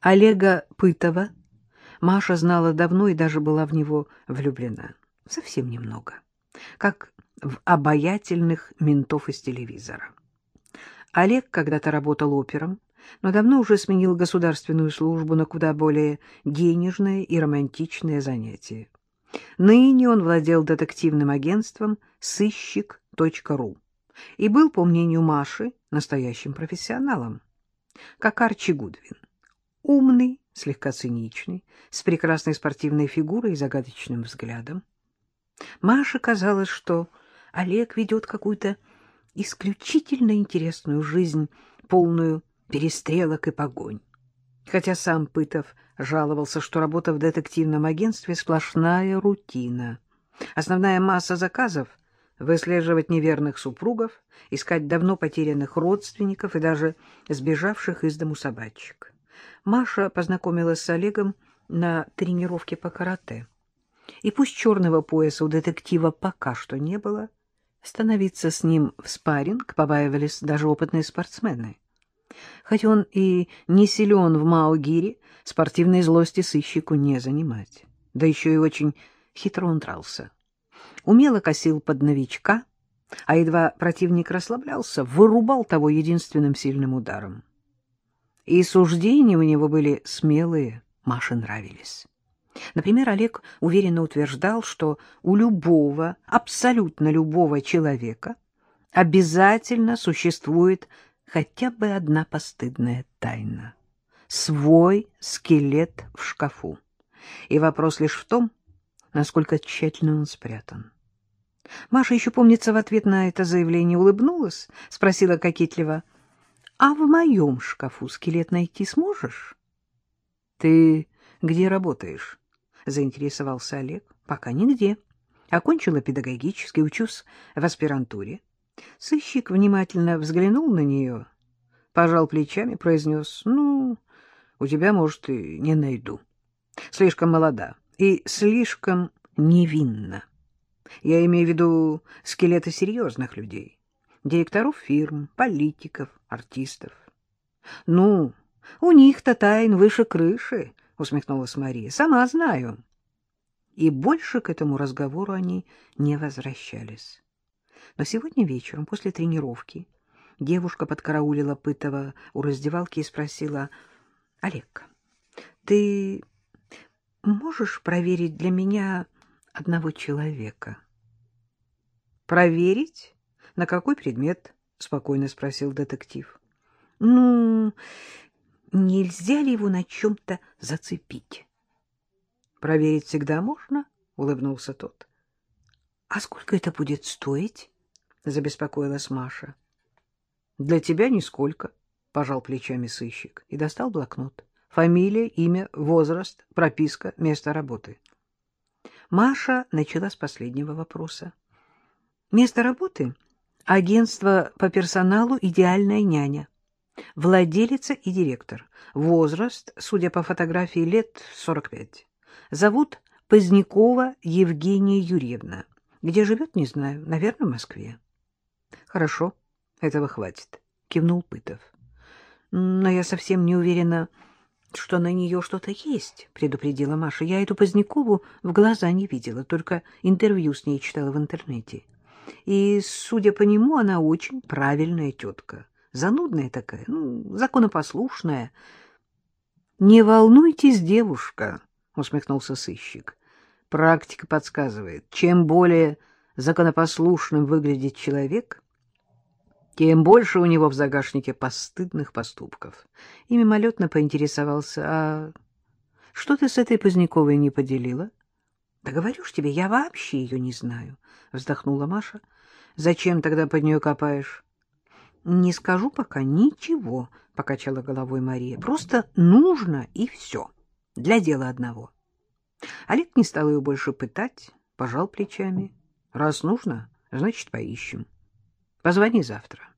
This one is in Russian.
Олега Пытова Маша знала давно и даже была в него влюблена. Совсем немного. Как в обаятельных ментов из телевизора. Олег когда-то работал опером, но давно уже сменил государственную службу на куда более денежное и романтичное занятие. Ныне он владел детективным агентством «Сыщик.ру» и был, по мнению Маши, настоящим профессионалом, как Арчи Гудвин. Умный, слегка циничный, с прекрасной спортивной фигурой и загадочным взглядом. Маше казалось, что Олег ведет какую-то исключительно интересную жизнь, полную перестрелок и погонь. Хотя сам Пытов жаловался, что работа в детективном агентстве — сплошная рутина. Основная масса заказов — выслеживать неверных супругов, искать давно потерянных родственников и даже сбежавших из дому собачек. Маша познакомилась с Олегом на тренировке по карате. И пусть черного пояса у детектива пока что не было, становиться с ним в спарринг побаивались даже опытные спортсмены. Хоть он и не силен в Мао-гире, спортивной злости сыщику не занимать. Да еще и очень хитро он дрался. Умело косил под новичка, а едва противник расслаблялся, вырубал того единственным сильным ударом. И суждения у него были смелые, Маше нравились. Например, Олег уверенно утверждал, что у любого, абсолютно любого человека обязательно существует хотя бы одна постыдная тайна. Свой скелет в шкафу. И вопрос лишь в том, насколько тщательно он спрятан. Маша еще, помнится, в ответ на это заявление улыбнулась, спросила кокетливо, «А в моем шкафу скелет найти сможешь?» «Ты где работаешь?» — заинтересовался Олег. — Пока нигде. Окончила педагогический, учусь в аспирантуре. Сыщик внимательно взглянул на нее, пожал плечами, произнес, — Ну, у тебя, может, и не найду. Слишком молода и слишком невинна. Я имею в виду скелеты серьезных людей, директоров фирм, политиков, артистов. — Ну, у них-то тайн выше крыши, — усмехнулась Мария. — Сама знаю. И больше к этому разговору они не возвращались. Но сегодня вечером, после тренировки, девушка подкараулила Пытова у раздевалки и спросила, — Олег, ты можешь проверить для меня одного человека? — Проверить? На какой предмет? — спокойно спросил детектив. — Ну, нельзя ли его на чем-то зацепить? — Проверить всегда можно, — улыбнулся тот. — А сколько это будет стоить? — забеспокоилась Маша. — Для тебя нисколько, — пожал плечами сыщик и достал блокнот. Фамилия, имя, возраст, прописка, место работы. Маша начала с последнего вопроса. Место работы — агентство по персоналу «Идеальная няня». Владелица и директор. Возраст, судя по фотографии, лет 45. Зовут Позднякова Евгения Юрьевна. Где живет, не знаю. Наверное, в Москве. Хорошо, этого хватит, кивнул Пытов. Но я совсем не уверена, что на нее что-то есть, предупредила Маша. Я эту Позднякову в глаза не видела, только интервью с ней читала в интернете. И, судя по нему, она очень правильная тетка занудная такая, ну, законопослушная. — Не волнуйтесь, девушка, — усмехнулся сыщик. Практика подсказывает, чем более законопослушным выглядит человек, тем больше у него в загашнике постыдных поступков. И мимолетно поинтересовался, а что ты с этой Поздняковой не поделила? — Да говорю ж тебе, я вообще ее не знаю, — вздохнула Маша. — Зачем тогда под нее копаешь? Не скажу пока ничего, — покачала головой Мария. Просто нужно и все. Для дела одного. Олег не стал ее больше пытать, пожал плечами. Раз нужно, значит, поищем. Позвони завтра.